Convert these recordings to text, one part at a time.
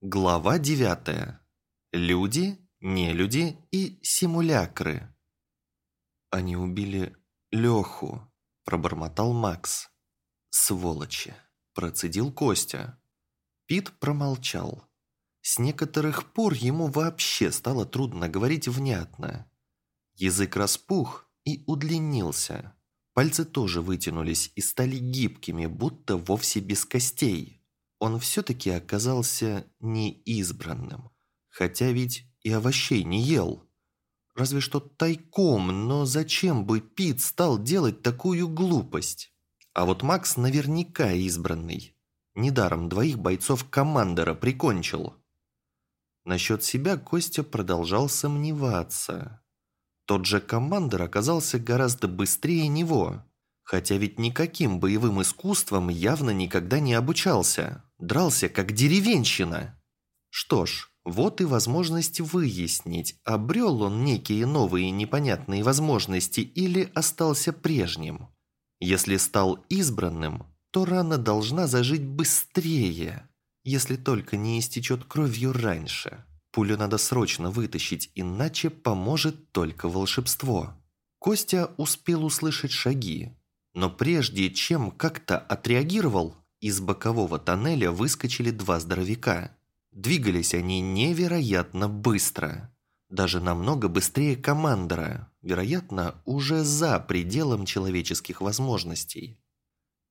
Глава 9. Люди, нелюди и симулякры. Они убили Леху, пробормотал Макс. Сволочи, процедил Костя. Пит промолчал. С некоторых пор ему вообще стало трудно говорить внятно. Язык распух и удлинился. Пальцы тоже вытянулись и стали гибкими, будто вовсе без костей он все-таки оказался неизбранным. Хотя ведь и овощей не ел. Разве что тайком, но зачем бы Пит стал делать такую глупость? А вот Макс наверняка избранный. Недаром двоих бойцов командора прикончил. Насчет себя Костя продолжал сомневаться. Тот же командор оказался гораздо быстрее него. Хотя ведь никаким боевым искусством явно никогда не обучался. Дрался как деревенщина. Что ж, вот и возможность выяснить, обрел он некие новые непонятные возможности или остался прежним. Если стал избранным, то рана должна зажить быстрее, если только не истечет кровью раньше. Пулю надо срочно вытащить, иначе поможет только волшебство. Костя успел услышать шаги, но прежде чем как-то отреагировал, из бокового тоннеля выскочили два здоровяка. Двигались они невероятно быстро. Даже намного быстрее командора, вероятно, уже за пределом человеческих возможностей.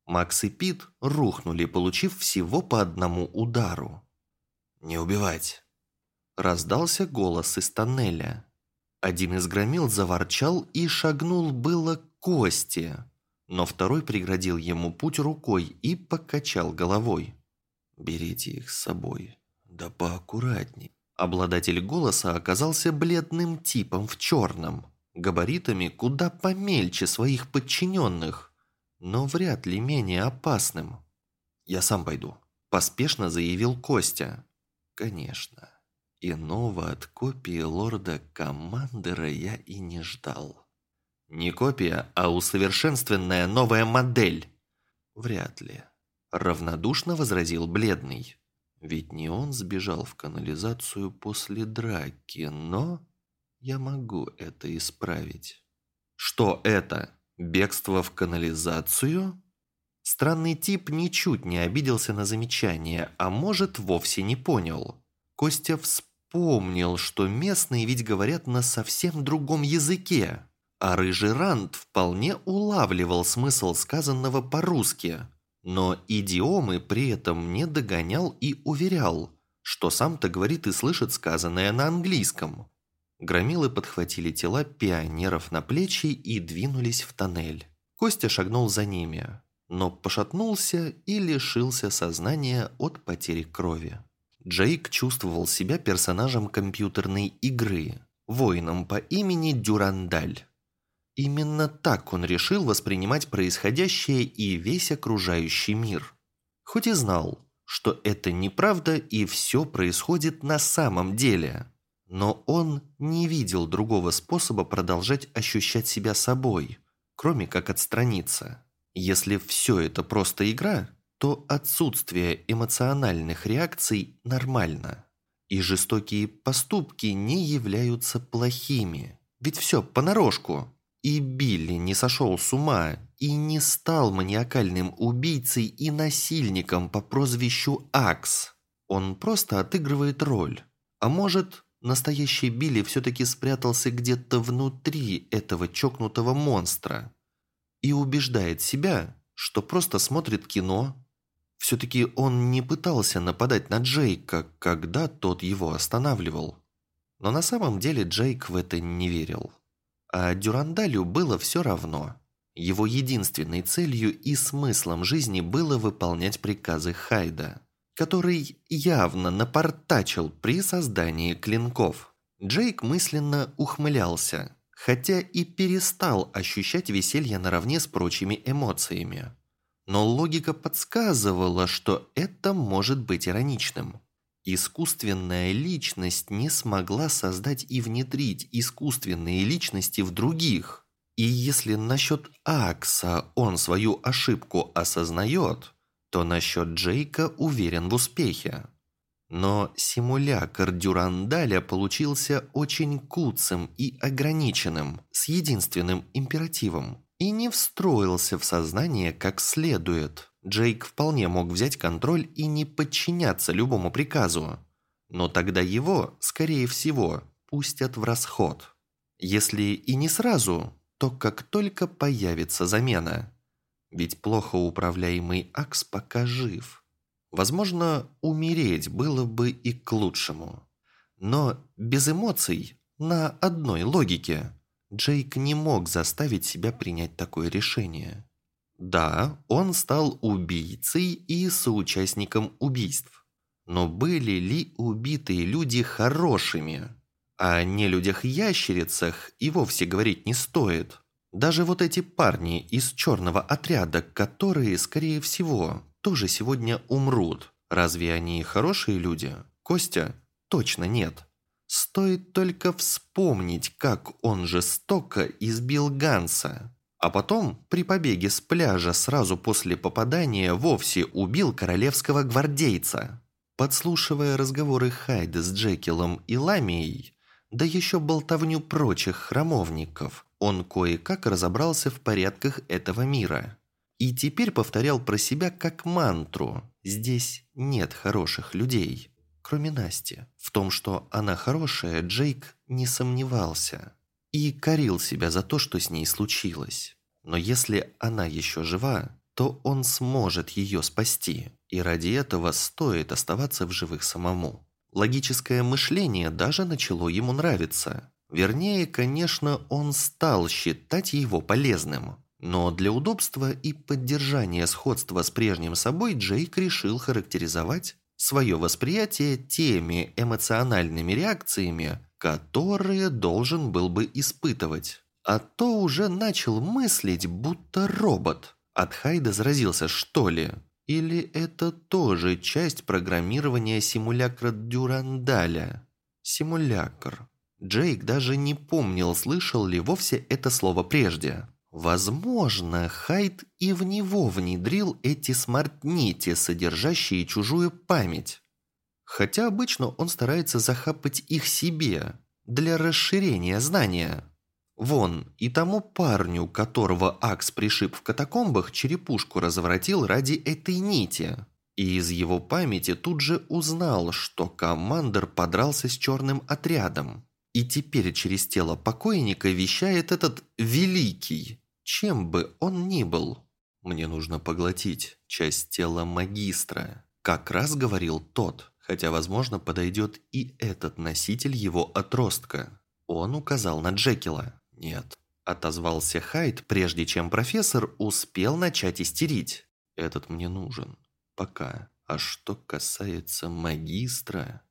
Макс и Пит рухнули, получив всего по одному удару. «Не убивать!» Раздался голос из тоннеля. Один из громил заворчал и шагнул было к Косте, но второй преградил ему путь рукой и покачал головой. «Берите их с собой, да поаккуратней». Обладатель голоса оказался бледным типом в черном, габаритами куда помельче своих подчиненных, но вряд ли менее опасным. «Я сам пойду», – поспешно заявил Костя. «Конечно, иного от копии лорда-командера я и не ждал». Не копия, а усовершенствованная новая модель. Вряд ли. Равнодушно возразил бледный. Ведь не он сбежал в канализацию после драки, но я могу это исправить. Что это? Бегство в канализацию? Странный тип ничуть не обиделся на замечание, а может, вовсе не понял. Костя вспомнил, что местные ведь говорят на совсем другом языке. А рыжий Ранд вполне улавливал смысл сказанного по-русски, но идиомы при этом не догонял и уверял, что сам-то говорит и слышит сказанное на английском. Громилы подхватили тела пионеров на плечи и двинулись в тоннель. Костя шагнул за ними, но пошатнулся и лишился сознания от потери крови. Джейк чувствовал себя персонажем компьютерной игры, воином по имени Дюрандаль. Именно так он решил воспринимать происходящее и весь окружающий мир. Хоть и знал, что это неправда и все происходит на самом деле. Но он не видел другого способа продолжать ощущать себя собой, кроме как отстраниться. Если все это просто игра, то отсутствие эмоциональных реакций нормально. И жестокие поступки не являются плохими. Ведь все понарошку. И Билли не сошел с ума и не стал маниакальным убийцей и насильником по прозвищу Акс. Он просто отыгрывает роль. А может, настоящий Билли все-таки спрятался где-то внутри этого чокнутого монстра и убеждает себя, что просто смотрит кино. Все-таки он не пытался нападать на Джейка, когда тот его останавливал. Но на самом деле Джейк в это не верил. А Дюрандалю было все равно. Его единственной целью и смыслом жизни было выполнять приказы Хайда, который явно напортачил при создании клинков. Джейк мысленно ухмылялся, хотя и перестал ощущать веселье наравне с прочими эмоциями. Но логика подсказывала, что это может быть ироничным. Искусственная личность не смогла создать и внедрить искусственные личности в других. И если насчет Акса он свою ошибку осознает, то насчет Джейка уверен в успехе. Но симулякр Дюрандаля получился очень куцым и ограниченным, с единственным императивом, и не встроился в сознание как следует. Джейк вполне мог взять контроль и не подчиняться любому приказу. Но тогда его, скорее всего, пустят в расход. Если и не сразу, то как только появится замена. Ведь плохо управляемый Акс пока жив. Возможно, умереть было бы и к лучшему. Но без эмоций, на одной логике, Джейк не мог заставить себя принять такое решение. Да, он стал убийцей и соучастником убийств. Но были ли убитые люди хорошими? О нелюдях-ящерицах и вовсе говорить не стоит. Даже вот эти парни из черного отряда, которые, скорее всего, тоже сегодня умрут. Разве они хорошие люди? Костя? Точно нет. Стоит только вспомнить, как он жестоко избил Ганса. А потом, при побеге с пляжа сразу после попадания, вовсе убил королевского гвардейца. Подслушивая разговоры Хайда с Джекилом и Ламией, да еще болтовню прочих храмовников, он кое-как разобрался в порядках этого мира. И теперь повторял про себя как мантру «Здесь нет хороших людей» кроме Насти. В том, что она хорошая, Джейк не сомневался. И корил себя за то, что с ней случилось. Но если она еще жива, то он сможет ее спасти. И ради этого стоит оставаться в живых самому. Логическое мышление даже начало ему нравиться. Вернее, конечно, он стал считать его полезным. Но для удобства и поддержания сходства с прежним собой Джейк решил характеризовать свое восприятие теми эмоциональными реакциями, которые должен был бы испытывать. А то уже начал мыслить, будто робот. От Хайда заразился, что ли? Или это тоже часть программирования симулякра Дюрандаля? Симулякр. Джейк даже не помнил, слышал ли вовсе это слово прежде. Возможно, Хайд и в него внедрил эти смарт-нити, содержащие чужую память. Хотя обычно он старается захапать их себе, для расширения знания. Вон, и тому парню, которого Акс пришиб в катакомбах, черепушку разворотил ради этой нити. И из его памяти тут же узнал, что командир подрался с черным отрядом. И теперь через тело покойника вещает этот «великий», чем бы он ни был. Мне нужно поглотить часть тела магистра. Как раз говорил тот, хотя, возможно, подойдет и этот носитель его отростка. Он указал на Джекила. Нет. Отозвался Хайд, прежде чем профессор успел начать истерить. Этот мне нужен. Пока. А что касается магистра,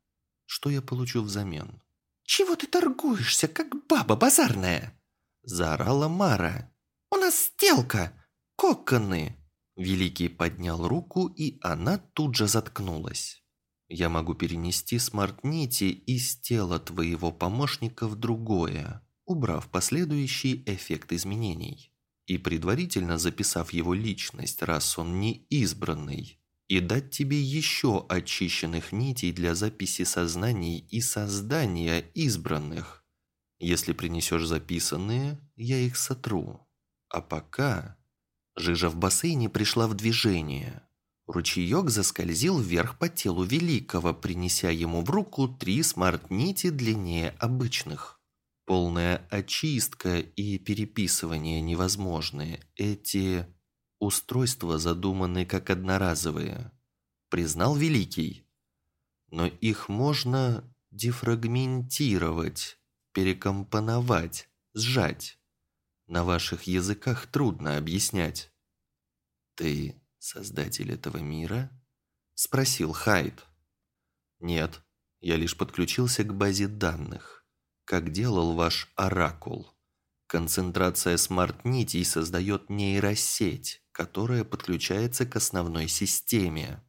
что я получу взамен? «Чего ты торгуешься, как баба базарная?» Заорала Мара. «У нас сделка! Коконы!» Великий поднял руку, и она тут же заткнулась. «Я могу перенести смарт-нити из тела твоего помощника в другое, убрав последующий эффект изменений, и предварительно записав его личность, раз он не избранный, и дать тебе еще очищенных нитей для записи сознаний и создания избранных. Если принесешь записанные, я их сотру». А пока... Жижа в бассейне пришла в движение. Ручеек заскользил вверх по телу Великого, принеся ему в руку три смарт-нити длиннее обычных. Полная очистка и переписывание невозможны. Эти устройства задуманы как одноразовые. Признал Великий. Но их можно дефрагментировать, перекомпоновать, сжать. На ваших языках трудно объяснять. «Ты создатель этого мира?» – спросил Хайд. «Нет, я лишь подключился к базе данных, как делал ваш оракул. Концентрация смарт-нитей создает нейросеть, которая подключается к основной системе.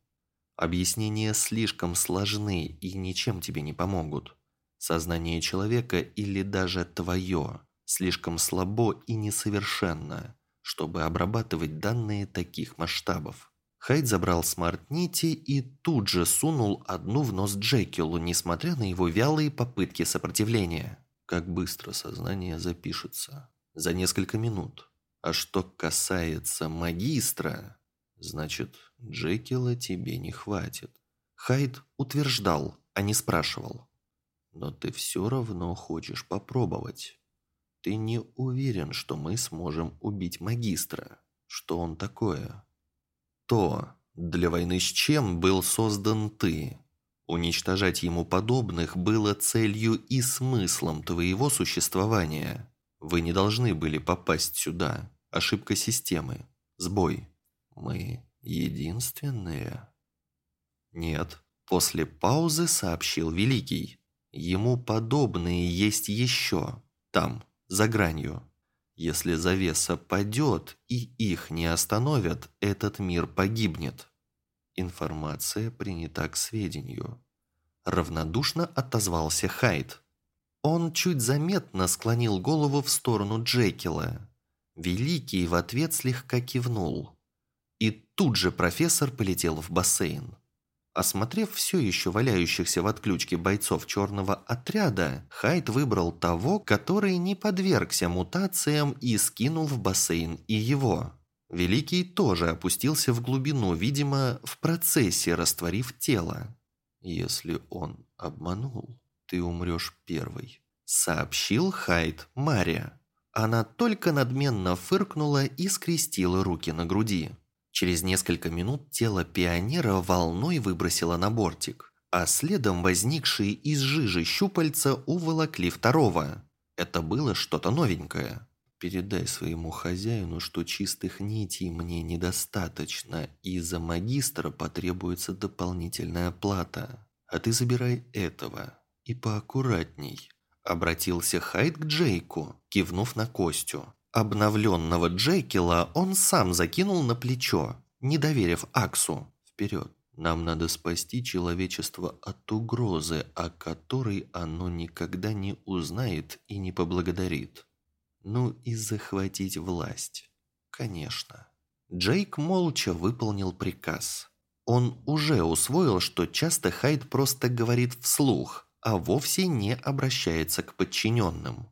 Объяснения слишком сложны и ничем тебе не помогут. Сознание человека или даже твое – слишком слабо и несовершенно, чтобы обрабатывать данные таких масштабов. Хайд забрал смарт-нити и тут же сунул одну в нос Джекилу, несмотря на его вялые попытки сопротивления. Как быстро сознание запишется. За несколько минут. А что касается магистра, значит, Джекила тебе не хватит. Хайд утверждал, а не спрашивал. Но ты все равно хочешь попробовать. Ты не уверен, что мы сможем убить магистра. Что он такое? То, для войны с чем был создан ты. Уничтожать ему подобных было целью и смыслом твоего существования. Вы не должны были попасть сюда. Ошибка системы. Сбой. Мы единственные? Нет. После паузы сообщил Великий. Ему подобные есть еще. Там, за гранью. Если завеса падет и их не остановят, этот мир погибнет. Информация принята к сведению. Равнодушно отозвался Хайд. Он чуть заметно склонил голову в сторону Джекила. Великий в ответ слегка кивнул. И тут же профессор полетел в бассейн. Осмотрев все еще валяющихся в отключке бойцов черного отряда, Хайд выбрал того, который не подвергся мутациям и скинул в бассейн и его. Великий тоже опустился в глубину, видимо, в процессе растворив тело. «Если он обманул, ты умрешь первый», — сообщил Хайд Мария. Она только надменно фыркнула и скрестила руки на груди. Через несколько минут тело пионера волной выбросило на бортик, а следом возникшие из жижи щупальца уволокли второго. Это было что-то новенькое. «Передай своему хозяину, что чистых нитей мне недостаточно, и за магистра потребуется дополнительная плата. А ты забирай этого, и поаккуратней», – обратился Хайд к Джейку, кивнув на Костю. Обновленного Джекила он сам закинул на плечо, не доверив Аксу. «Вперед! Нам надо спасти человечество от угрозы, о которой оно никогда не узнает и не поблагодарит. Ну и захватить власть. Конечно». Джейк молча выполнил приказ. Он уже усвоил, что часто Хайд просто говорит вслух, а вовсе не обращается к подчиненным.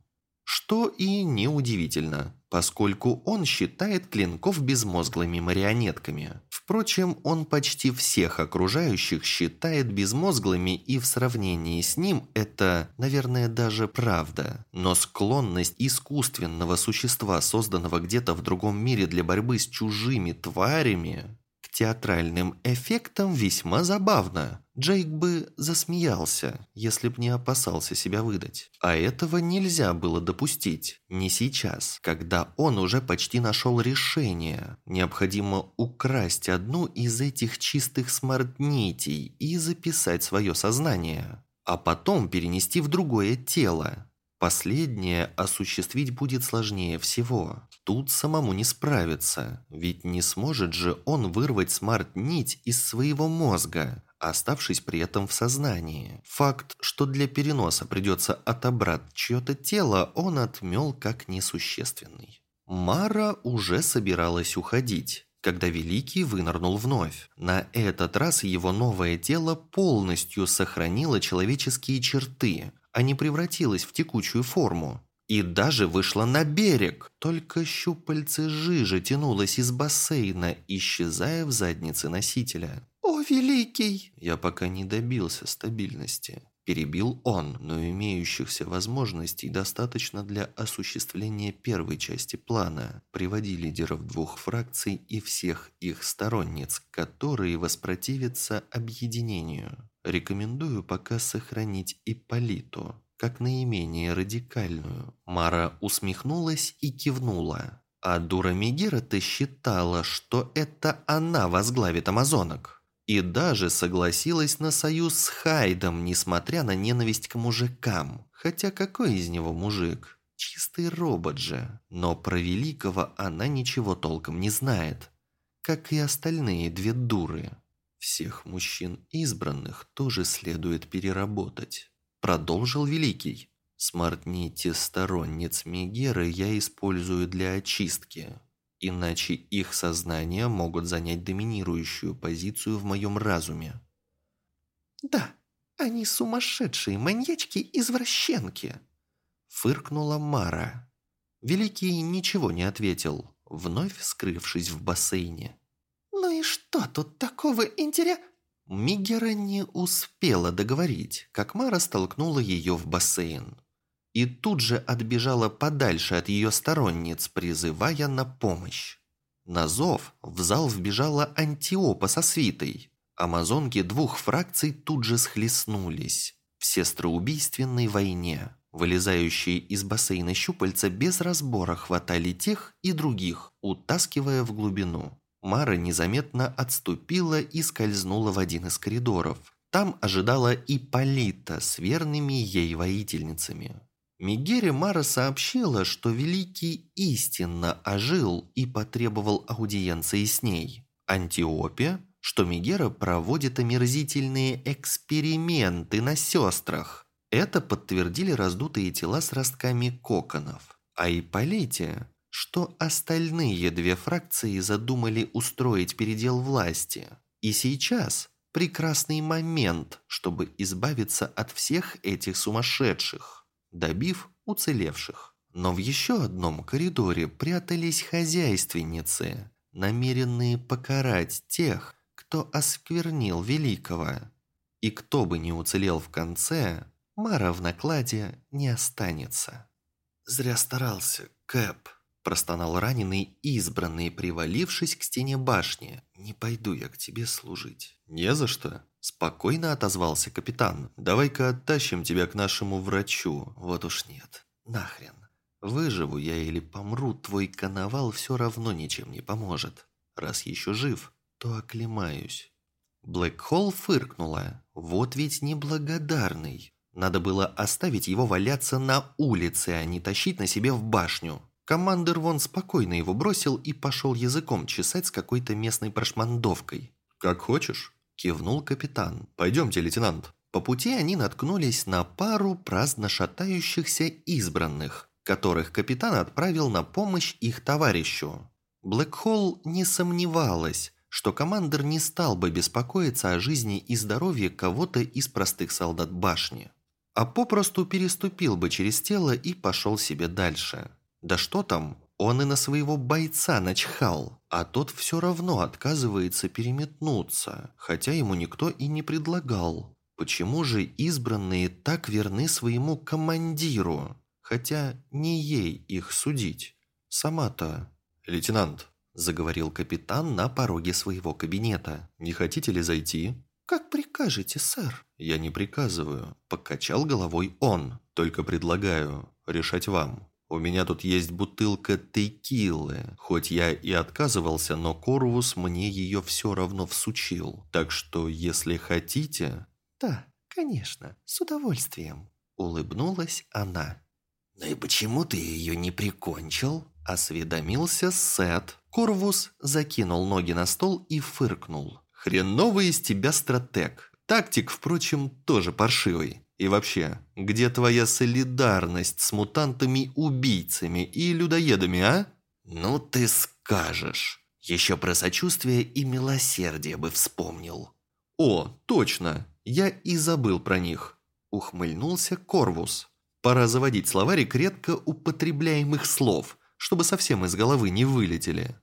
Что и неудивительно, поскольку он считает клинков безмозглыми марионетками. Впрочем, он почти всех окружающих считает безмозглыми, и в сравнении с ним это, наверное, даже правда. Но склонность искусственного существа, созданного где-то в другом мире для борьбы с чужими тварями, театральным эффектом весьма забавно. Джейк бы засмеялся, если б не опасался себя выдать. А этого нельзя было допустить. Не сейчас, когда он уже почти нашел решение. Необходимо украсть одну из этих чистых смарт-нитей и записать свое сознание. А потом перенести в другое тело. Последнее осуществить будет сложнее всего. Тут самому не справиться, ведь не сможет же он вырвать смарт-нить из своего мозга, оставшись при этом в сознании. Факт, что для переноса придется отобрать чье-то тело, он отмел как несущественный. Мара уже собиралась уходить когда Великий вынырнул вновь. На этот раз его новое тело полностью сохранило человеческие черты, а не превратилась в текучую форму. И даже вышла на берег. Только щупальце жижи тянулось из бассейна, исчезая в заднице носителя. «О, великий!» Я пока не добился стабильности. Перебил он, но имеющихся возможностей достаточно для осуществления первой части плана. Приводи лидеров двух фракций и всех их сторонниц, которые воспротивятся объединению. Рекомендую пока сохранить Ипполиту, как наименее радикальную. Мара усмехнулась и кивнула. А дура Мегера-то считала, что это она возглавит амазонок. И даже согласилась на союз с Хайдом, несмотря на ненависть к мужикам. Хотя какой из него мужик? Чистый робот же. Но про Великого она ничего толком не знает. Как и остальные две дуры. Всех мужчин избранных тоже следует переработать. Продолжил Великий. Смартните сторонниц Мегеры я использую для очистки. иначе их сознания могут занять доминирующую позицию в моем разуме. «Да, они сумасшедшие маньячки-извращенки!» Фыркнула Мара. Великий ничего не ответил, вновь скрывшись в бассейне. «Ну и что тут такого интереса?» Мигера не успела договорить, как Мара столкнула ее в бассейн. И тут же отбежала подальше от ее сторонниц, призывая на помощь. На зов в зал вбежала Антиопа со свитой. Амазонки двух фракций тут же схлестнулись. В сестроубийственной войне. Вылезающие из бассейна щупальца без разбора хватали тех и других, утаскивая в глубину. Мара незаметно отступила и скользнула в один из коридоров. Там ожидала Ипполита с верными ей воительницами. Мигере Мара сообщила, что Великий истинно ожил и потребовал аудиенции с ней. Антиопе, что Мигера проводит омерзительные эксперименты на сестрах. Это подтвердили раздутые тела с ростками коконов. А Ипполите, что остальные две фракции задумали устроить передел власти. И сейчас прекрасный момент, чтобы избавиться от всех этих сумасшедших, добив уцелевших. Но в еще одном коридоре прятались хозяйственницы, намеренные покарать тех, кто осквернил Великого. И кто бы не уцелел в конце, Мара в накладе не останется. «Зря старался, Кэп», Простонал раненый избранный, привалившись к стене башни. «Не пойду я к тебе служить». «Не за что», – спокойно отозвался капитан. «Давай-ка оттащим тебя к нашему врачу». «Вот уж нет. Нахрен. Выживу я или помру, твой коновал все равно ничем не поможет. Раз еще жив, то оклемаюсь». Блэкхолл фыркнула. «Вот ведь неблагодарный. Надо было оставить его валяться на улице, а не тащить на себе в башню. Командир вон спокойно его бросил и пошел языком чесать с какой-то местной прошмандовкой. «Как хочешь», – кивнул капитан. «Пойдемте, лейтенант». По пути они наткнулись на пару праздно шатающихся избранных, которых капитан отправил на помощь их товарищу. Блэкхолл не сомневалась, что командир не стал бы беспокоиться о жизни и здоровье кого-то из простых солдат башни, а попросту переступил бы через тело и пошел себе дальше. Да что там, он и на своего бойца начхал, а тот все равно отказывается переметнуться, хотя ему никто и не предлагал. Почему же избранные так верны своему командиру, хотя не ей их судить? Сама-то... «Лейтенант», – заговорил капитан на пороге своего кабинета, – «не хотите ли зайти?» «Как прикажете, сэр?» «Я не приказываю», – покачал головой он, – «только предлагаю решать вам». У меня тут есть бутылка текилы. Хоть я и отказывался, но Корвус мне ее все равно всучил. Так что, если хотите...» «Да, конечно, с удовольствием», — улыбнулась она. «Ну и почему ты ее не прикончил?» – осведомился Сет. Корвус закинул ноги на стол и фыркнул. «Хреновый из тебя стратег. Тактик, впрочем, тоже паршивый. И вообще, где твоя солидарность с мутантами-убийцами и людоедами, а? Ну ты скажешь. Еще про сочувствие и милосердие бы вспомнил. О, точно, я и забыл про них. Ухмыльнулся Корвус. Пора заводить словарик редко употребляемых слов, чтобы совсем из головы не вылетели.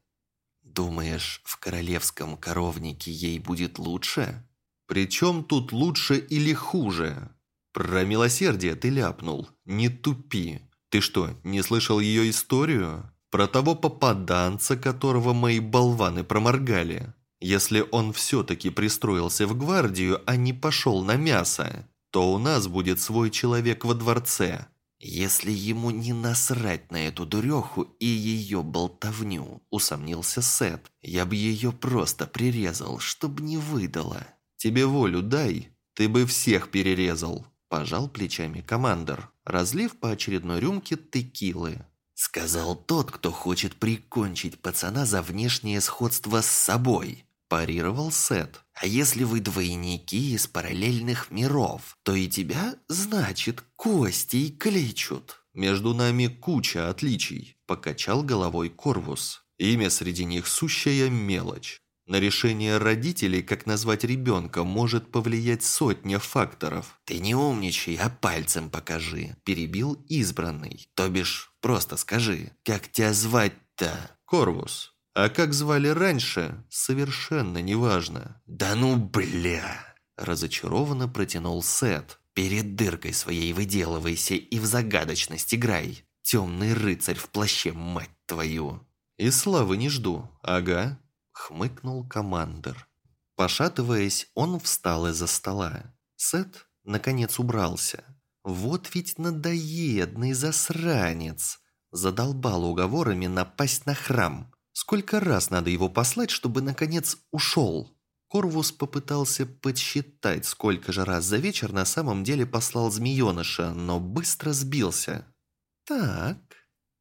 Думаешь, в королевском коровнике ей будет лучше? Причем тут лучше или хуже? «Про милосердие ты ляпнул. Не тупи. Ты что, не слышал ее историю? Про того попаданца, которого мои болваны проморгали. Если он все-таки пристроился в гвардию, а не пошел на мясо, то у нас будет свой человек во дворце». «Если ему не насрать на эту дуреху и ее болтовню», – усомнился Сет, – «я бы ее просто прирезал, чтобы не выдала». «Тебе волю дай, ты бы всех перерезал», Пожал плечами командор, разлив по очередной рюмке текилы. «Сказал тот, кто хочет прикончить пацана за внешнее сходство с собой», парировал Сет. «А если вы двойники из параллельных миров, то и тебя, значит, кости клечут». «Между нами куча отличий», – покачал головой Корвус. Имя среди них сущая мелочь. На решение родителей, как назвать ребенка, может повлиять сотня факторов. «Ты не умничай, а пальцем покажи», – перебил избранный. «То бишь, просто скажи, как тебя звать-то?» «Корвус. А как звали раньше, совершенно неважно». «Да ну бля!» – разочарованно протянул Сет. «Перед дыркой своей выделывайся и в загадочность играй. Темный рыцарь в плаще, мать твою!» «И славы не жду, ага», хмыкнул командир. Пошатываясь, он встал из-за стола. Сет, наконец, убрался. Вот ведь надоедный засранец. Задолбал уговорами напасть на храм. Сколько раз надо его послать, чтобы, наконец, ушел? Корвус попытался подсчитать, сколько же раз за вечер на самом деле послал змееныша, но быстро сбился. «Так,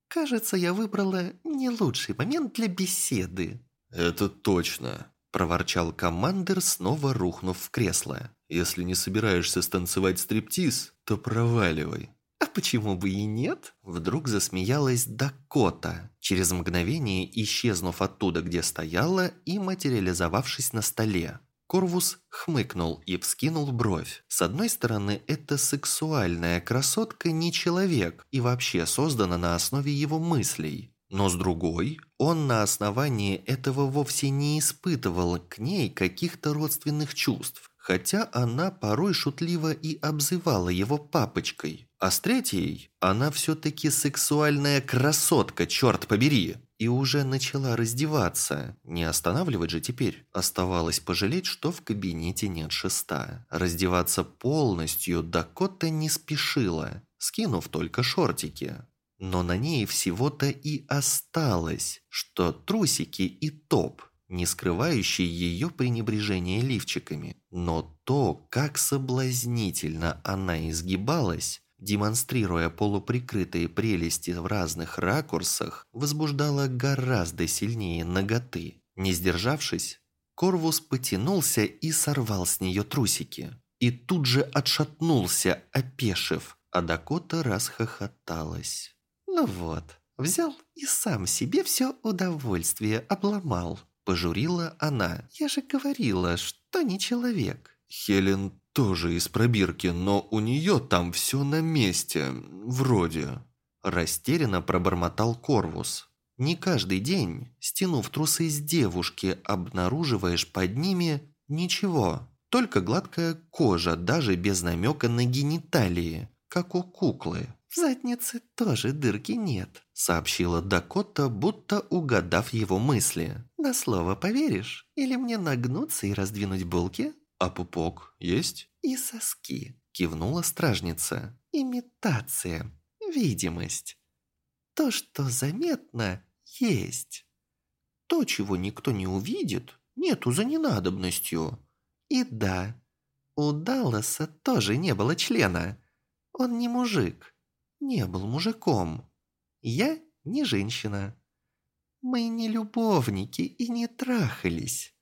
кажется, я выбрала не лучший момент для беседы», «Это точно», – проворчал командир, снова рухнув в кресло. «Если не собираешься станцевать стриптиз, то проваливай». «А почему бы и нет?» Вдруг засмеялась Дакота, через мгновение исчезнув оттуда, где стояла, и материализовавшись на столе. Корвус хмыкнул и вскинул бровь. С одной стороны, эта сексуальная красотка не человек и вообще создана на основе его мыслей. Но с другой, он на основании этого вовсе не испытывал к ней каких-то родственных чувств, хотя она порой шутливо и обзывала его папочкой. А с третьей, она все-таки сексуальная красотка, черт побери, и уже начала раздеваться. Не останавливать же теперь. Оставалось пожалеть, что в кабинете нет шеста. Раздеваться полностью Дакота не спешила, скинув только шортики. Но на ней всего-то и осталось, что трусики и топ, не скрывающие ее пренебрежение лифчиками. Но то, как соблазнительно она изгибалась, демонстрируя полуприкрытые прелести в разных ракурсах, возбуждало гораздо сильнее ноготы. Не сдержавшись, Корвус потянулся и сорвал с нее трусики. И тут же отшатнулся, опешив, а Дакота расхохоталась. «Ну вот, взял и сам себе все удовольствие обломал», – пожурила она. «Я же говорила, что не человек». Хелен тоже из пробирки, но у нее там все на месте, вроде. Растерянно пробормотал Корвус. Не каждый день, стянув трусы с девушки, обнаруживаешь под ними ничего. Только гладкая кожа, даже без намека на гениталии, как у куклы. «В заднице тоже дырки нет», – сообщила Дакота, будто угадав его мысли. «На слово поверишь? Или мне нагнуться и раздвинуть булки?» «А пупок есть?» «И соски», – кивнула стражница. «Имитация. Видимость. То, что заметно, есть. То, чего никто не увидит, нету за ненадобностью. И да, у Далласа тоже не было члена. Он не мужик не был мужиком. Я не женщина. Мы не любовники и не трахались.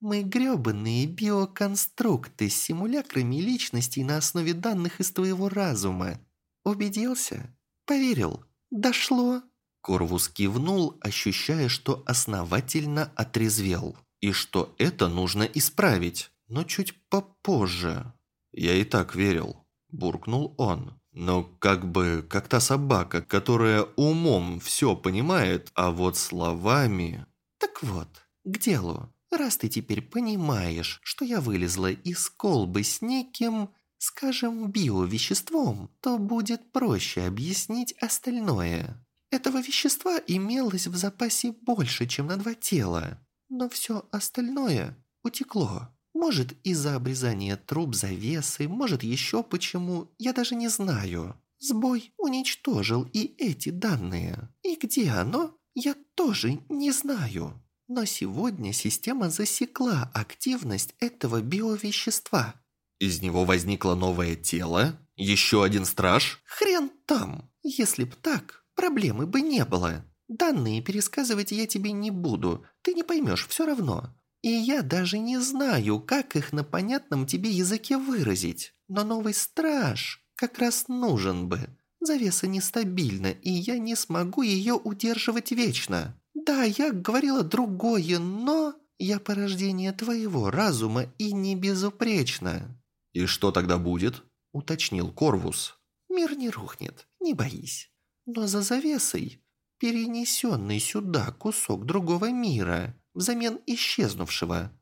Мы грёбаные биоконструкты с симулякрами личностей на основе данных из твоего разума. Убедился? Поверил? Дошло?» Корвус кивнул, ощущая, что основательно отрезвел. И что это нужно исправить, но чуть попозже. «Я и так верил», – буркнул он. Но как бы как та собака, которая умом все понимает, а вот словами... Так вот, к делу. Раз ты теперь понимаешь, что я вылезла из колбы с неким, скажем, биовеществом, то будет проще объяснить остальное. Этого вещества имелось в запасе больше, чем на два тела, но все остальное утекло. Может, из-за обрезания труб завесы, может, еще почему, я даже не знаю. Сбой уничтожил и эти данные. И где оно, я тоже не знаю. Но сегодня система засекла активность этого биовещества. Из него возникло новое тело? Еще один страж? Хрен там! Если б так, проблемы бы не было. Данные пересказывать я тебе не буду, ты не поймешь все равно. И я даже не знаю, как их на понятном тебе языке выразить. Но новый страж как раз нужен бы. Завеса нестабильна, и я не смогу ее удерживать вечно. Да, я говорила другое, но я порождение твоего разума и не безупречна». «И что тогда будет?» – уточнил Корвус. «Мир не рухнет, не боись. Но за завесой перенесенный сюда кусок другого мира взамен исчезнувшего.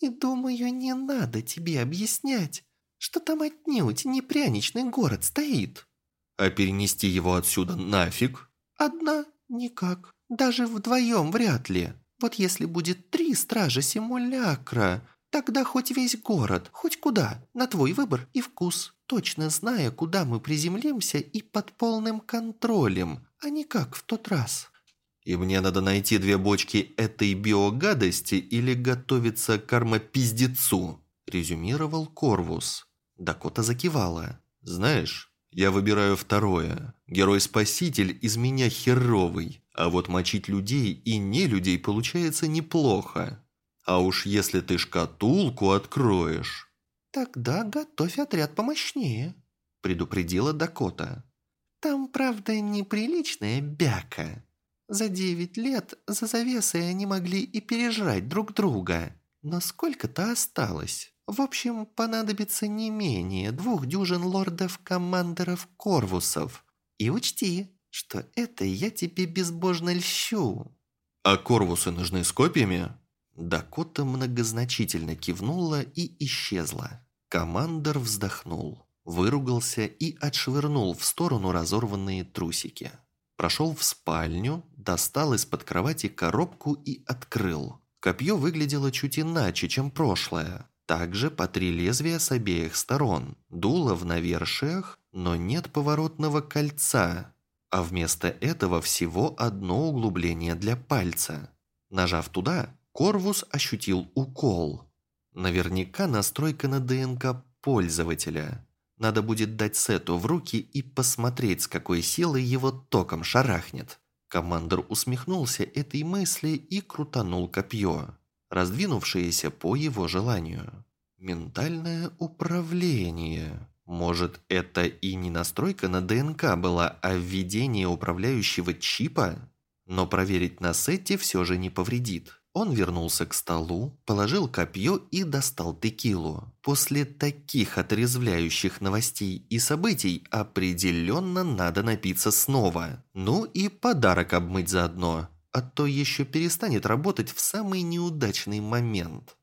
И думаю, не надо тебе объяснять, что там отнюдь не пряничный город стоит». «А перенести его отсюда нафиг?» «Одна? Никак. Даже вдвоем вряд ли. Вот если будет три стража симулякра, тогда хоть весь город, хоть куда, на твой выбор и вкус, точно зная, куда мы приземлимся и под полным контролем, а не как в тот раз». «И мне надо найти две бочки этой биогадости или готовиться к кармопиздецу», резюмировал Корвус. Дакота закивала. «Знаешь, я выбираю второе. Герой-спаситель из меня херовый, а вот мочить людей и не людей получается неплохо. А уж если ты шкатулку откроешь...» «Тогда готовь отряд помощнее», – предупредила Дакота. «Там, правда, неприличная бяка. За девять лет за завесой они могли и пережрать друг друга. Но сколько-то осталось. В общем, понадобится не менее двух дюжин лордов-командеров Корвусов. И учти, что это я тебе безбожно льщу». «А Корвусы нужны с копьями?» Дакота многозначительно кивнула и исчезла. Командор вздохнул, выругался и отшвырнул в сторону разорванные трусики. Прошел в спальню, достал из-под кровати коробку и открыл. Копье выглядело чуть иначе, чем прошлое. Также по три лезвия с обеих сторон. Дуло в навершиях, но нет поворотного кольца. А вместо этого всего одно углубление для пальца. Нажав туда, Корвус ощутил укол. Наверняка настройка на ДНК пользователя. Надо будет дать Сету в руки и посмотреть, с какой силой его током шарахнет. Командор усмехнулся этой мысли и крутанул копье раздвинувшиеся по его желанию. Ментальное управление. Может, это и не настройка на ДНК была, а введение управляющего чипа? Но проверить на сете все же не повредит. Он вернулся к столу, положил копье и достал текилу. После таких отрезвляющих новостей и событий определенно надо напиться снова. Ну и подарок обмыть заодно а то еще перестанет работать в самый неудачный момент.